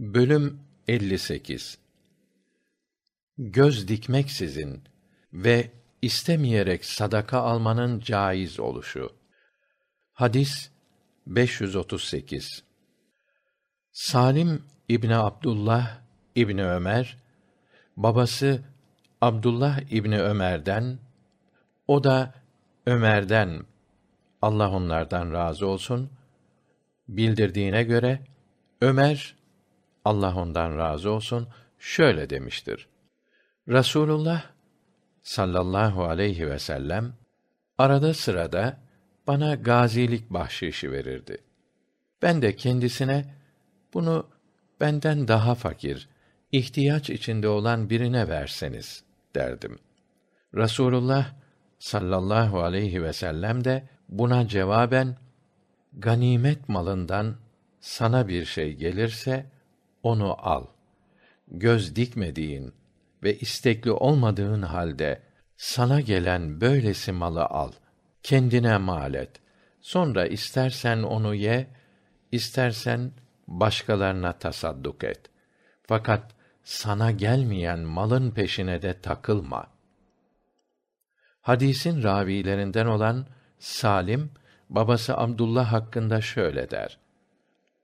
Bölüm 58 Göz dikmeksizin ve istemeyerek sadaka almanın caiz oluşu. Hadis 538 Salim İbni Abdullah İbni Ömer, babası Abdullah İbni Ömer'den, o da Ömer'den, Allah onlardan razı olsun, bildirdiğine göre, Ömer, Allah ondan razı olsun, şöyle demiştir. Rasulullah sallallahu aleyhi ve sellem arada sırada bana gazilik bahşişi verirdi. Ben de kendisine bunu benden daha fakir, ihtiyaç içinde olan birine verseniz derdim. Rasulullah sallallahu aleyhi ve sellem de buna cevaben ganimet malından sana bir şey gelirse onu al. Göz dikmediğin ve istekli olmadığın halde sana gelen böylesi malı al. Kendine mal et. Sonra istersen onu ye, istersen başkalarına tasadduk et. Fakat sana gelmeyen malın peşine de takılma. Hadisin ravilerinden olan Salim, babası Abdullah hakkında şöyle der.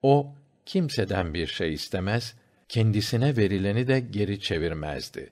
O, kimseden bir şey istemez, kendisine verileni de geri çevirmezdi.